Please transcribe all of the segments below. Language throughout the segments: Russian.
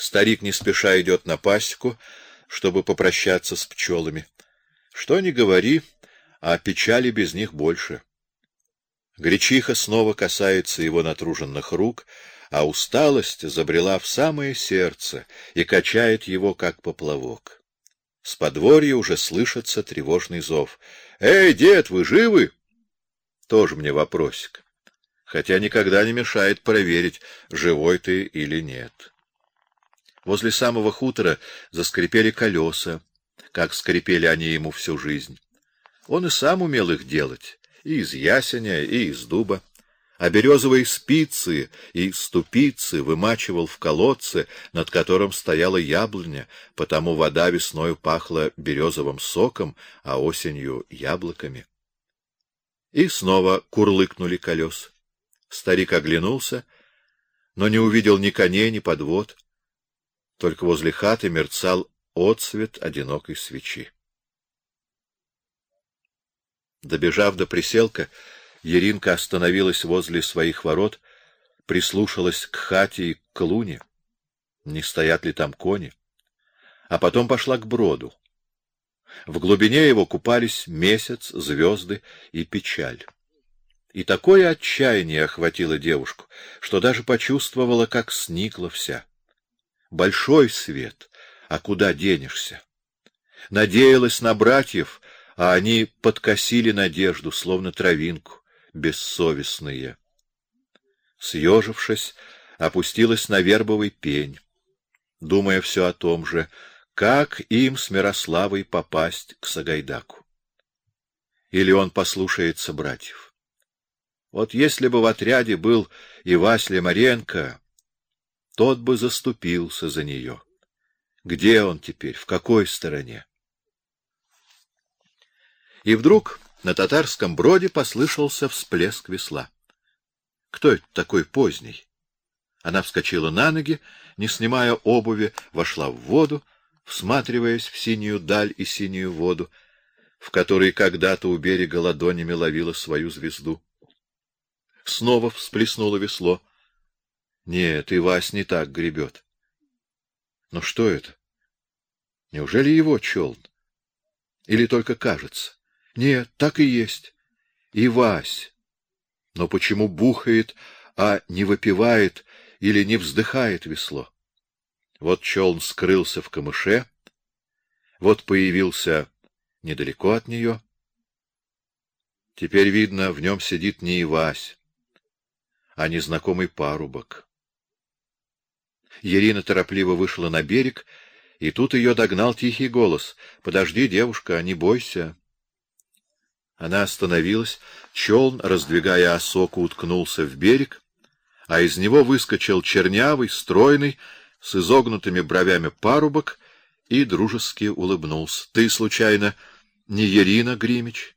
Старик не спеша идет на пасеку, чтобы попрощаться с пчелами. Что ни говори, а печали без них больше. Гречиха снова касается его натруженных рук, а усталость забрела в самое сердце и качает его, как поплавок. С подворья уже слышится тревожный зов. «Эй, дед, вы живы?» Тоже мне вопросик. Хотя никогда не мешает проверить, живой ты или нет. Возле самого хутора заскрипели колеса, как скрипели они ему всю жизнь. Он и сам умел их делать, и из ясеня, и из дуба. А березовые спицы и ступицы вымачивал в колодце, над которым стояла яблоня, потому вода весною пахла березовым соком, а осенью — яблоками. И снова курлыкнули колес. Старик оглянулся, но не увидел ни коней, ни подвод. Только возле хаты мерцал отсвет одинокой свечи. Добежав до приселка, Еринка остановилась возле своих ворот, прислушалась к хате и к луне, не стоят ли там кони, а потом пошла к броду. В глубине его купались месяц, звезды и печаль. И такое отчаяние охватило девушку, что даже почувствовала, как сникла вся. Большой свет, а куда денешься? Надеялась на братьев, а они подкосили надежду, словно травинку, бессовестные. Съежившись, опустилась на вербовый пень, думая все о том же, как им с Мирославой попасть к Сагайдаку. Или он послушается братьев. Вот если бы в отряде был и Василий Маренко, тот бы заступился за нее. Где он теперь, в какой стороне? И вдруг на татарском броде послышался всплеск весла. Кто это такой поздний? Она вскочила на ноги, не снимая обуви, вошла в воду, всматриваясь в синюю даль и синюю воду, в которой когда-то у берега ладонями ловила свою звезду. Снова всплеснуло весло. Нет, и Вась не так гребет. Но что это? Неужели его челн? Или только кажется? Нет, так и есть. И Вась. Но почему бухает, а не выпивает или не вздыхает весло? Вот челн скрылся в камыше, вот появился недалеко от нее. Теперь видно, в нем сидит не Ивась, а незнакомый парубок. Ирина торопливо вышла на берег, и тут ее догнал тихий голос: "Подожди, девушка, не бойся". Она остановилась, челн, раздвигая осоку, уткнулся в берег, а из него выскочил чернявый, стройный, с изогнутыми бровями парубок и дружески улыбнулся. — Ты, случайно, не Ирина Гримич?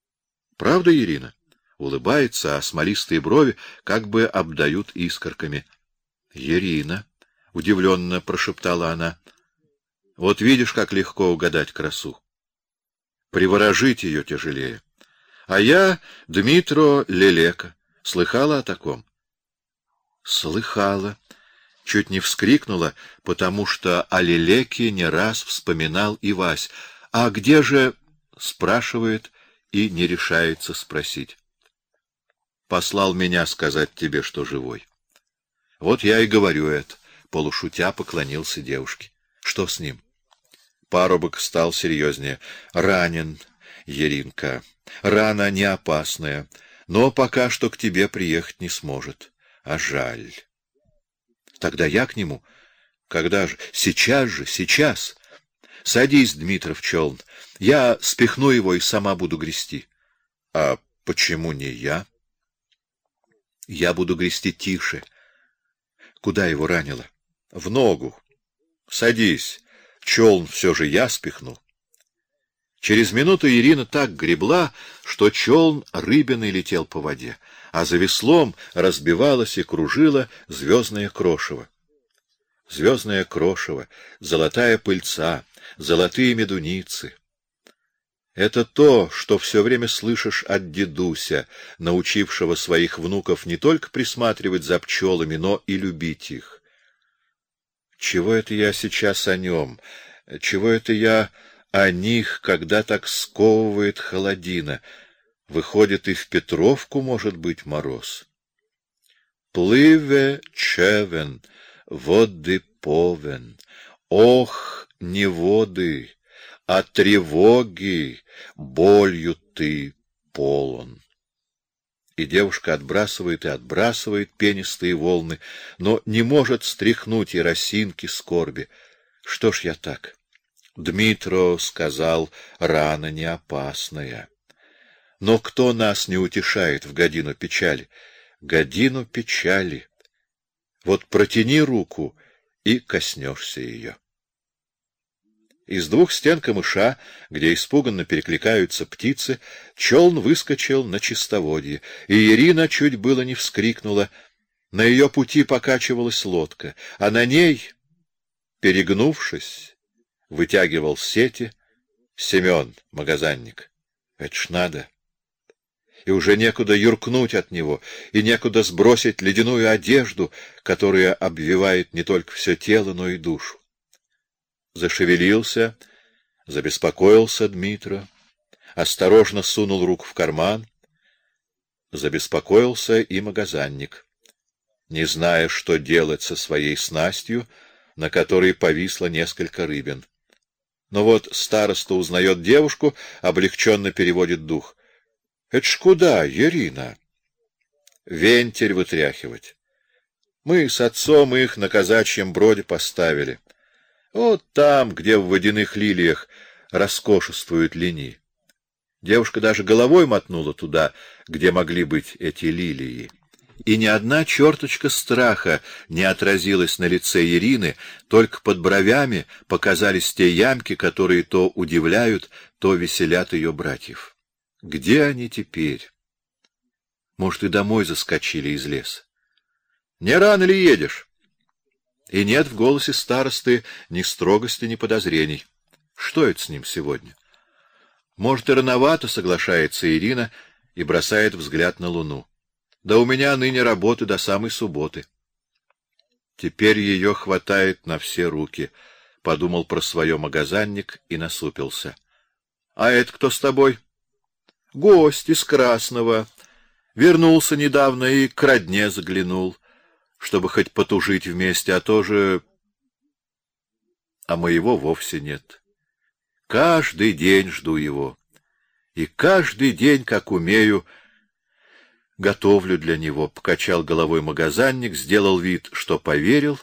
— Правда, Ирина? Улыбается, а смолистые брови как бы обдают искорками. — Ирина, — удивленно прошептала она. — Вот видишь, как легко угадать красу. Приворожить ее тяжелее. А я Дмитро Лелека. Слыхала о таком? Слыхала. Чуть не вскрикнула, потому что о Лелеке не раз вспоминал и Вась. А где же, спрашивает и не решается спросить. Послал меня сказать тебе, что живой. Вот я и говорю это, полушутя поклонился девушке. Что с ним? Парубок стал серьезнее. Ранен, Еринка. Рана не опасная, но пока что к тебе приехать не сможет. А жаль. Тогда я к нему. Когда же? Сейчас же, сейчас. Садись, Дмитров челн. Я спихну его и сама буду грести. А почему не я? Я буду грести тише. Куда его ранило? В ногу. Садись. Челн все же я спихну. Через минуту Ирина так гребла, что челн рыбиной летел по воде, а за веслом разбивалось и кружило звездное крошево. Звездное крошево, золотая пыльца, золотые медуницы. Это то, что все время слышишь от дедуся, научившего своих внуков не только присматривать за пчелами, но и любить их. Чего это я сейчас о нем? Чего это я о них, когда так сковывает холодина? Выходит, и в Петровку может быть мороз. Плыве чевен, воды повен. Ох, не воды, а тревоги, болью ты полон. И девушка отбрасывает и отбрасывает пенистые волны, но не может стряхнуть и росинки скорби. Что ж я так? Дмитро сказал, рана не опасная. Но кто нас не утешает в годину печали? Годину печали. Вот протяни руку и коснешься ее. Из двух стен камыша, где испуганно перекликаются птицы, челн выскочил на чистоводье, и Ирина чуть было не вскрикнула. На ее пути покачивалась лодка, а на ней, перегнувшись, вытягивал сети Семен, магазинник. Это ж надо! И уже некуда юркнуть от него, и некуда сбросить ледяную одежду, которая обвивает не только все тело, но и душу зашевелился, забеспокоился Дмитро, осторожно сунул руку в карман, забеспокоился и магазинник, не зная, что делать со своей снастью, на которой повисло несколько рыбин. Но вот староста узнает девушку, облегченно переводит дух. — Это ж куда, Ирина? — Вентиль вытряхивать. Мы с отцом их на казачьем броде поставили. Вот там, где в водяных лилиях роскошествуют линии. Девушка даже головой мотнула туда, где могли быть эти лилии. И ни одна черточка страха не отразилась на лице Ирины, только под бровями показались те ямки, которые то удивляют, то веселят ее братьев. Где они теперь? Может, и домой заскочили из леса? Не рано ли едешь? И нет в голосе старосты ни строгости, ни подозрений. Что это с ним сегодня? Может, и рановато, соглашается Ирина и бросает взгляд на луну. Да у меня ныне работы до самой субботы. Теперь ее хватает на все руки, подумал про свое магазинник и насупился. А это кто с тобой? Гость из Красного. Вернулся недавно и к родне заглянул чтобы хоть потужить вместе, а тоже... А моего вовсе нет. Каждый день жду его. И каждый день, как умею, готовлю для него. Покачал головой магазинник, сделал вид, что поверил,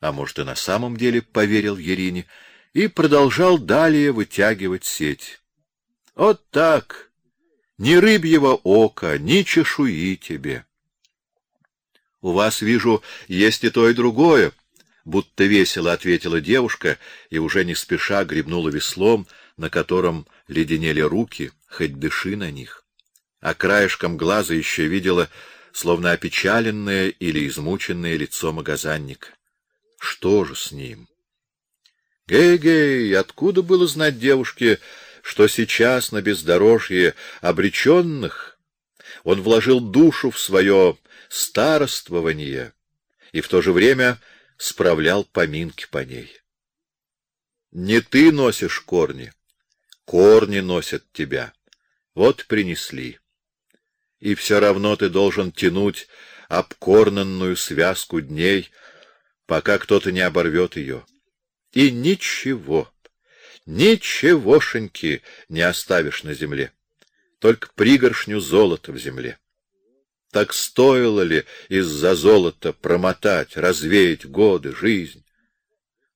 а может и на самом деле поверил Ерине, и продолжал далее вытягивать сеть. Вот так, ни рыбьего ока, ни чешуи тебе. У вас, вижу, есть и то, и другое, будто весело ответила девушка и уже не спеша гребнула веслом, на котором леденели руки, хоть дыши на них. А краешком глаза еще видела словно опечаленное или измученное лицо магазинника. Что же с ним? Гей-гей, откуда было знать девушке, что сейчас на бездорожье обреченных он вложил душу в свое староствование и в то же время справлял поминки по ней. Не ты носишь корни, корни носят тебя. Вот принесли. И все равно ты должен тянуть обкорнанную связку дней, пока кто-то не оборвет ее. И ничего, ничегошеньки не оставишь на земле, только пригоршню золота в земле. Так стоило ли из-за золота промотать, развеять годы, жизнь?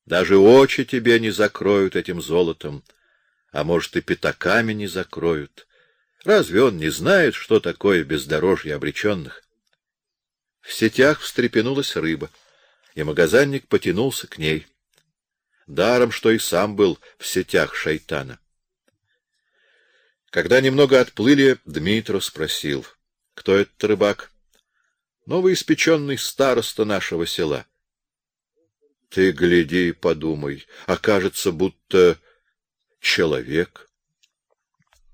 Даже очи тебе не закроют этим золотом, а может и пятаками не закроют. Разве он не знает, что такое бездорожье обреченных? В сетях встрепенулась рыба, и магазинник потянулся к ней. Даром, что и сам был в сетях шайтана. Когда немного отплыли, Дмитро спросил — кто этот рыбак? Новоиспеченный староста нашего села. Ты гляди и подумай, окажется, будто человек.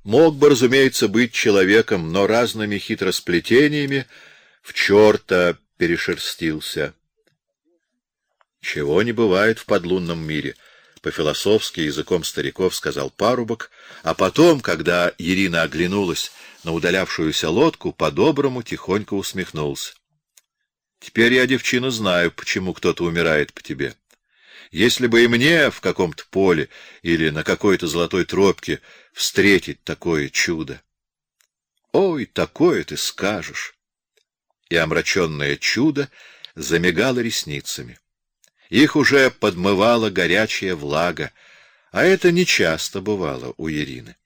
Мог бы, разумеется, быть человеком, но разными хитросплетениями в черта перешерстился. Чего не бывает в подлунном мире, по-философски языком стариков сказал парубок, а потом, когда Ирина оглянулась на удалявшуюся лодку, по-доброму тихонько усмехнулся. Теперь я, девчина, знаю, почему кто-то умирает по тебе. Если бы и мне в каком-то поле или на какой-то золотой тропке встретить такое чудо. Ой, такое ты скажешь. И омраченное чудо замигало ресницами. Их уже подмывала горячая влага, а это нечасто бывало у Ирины.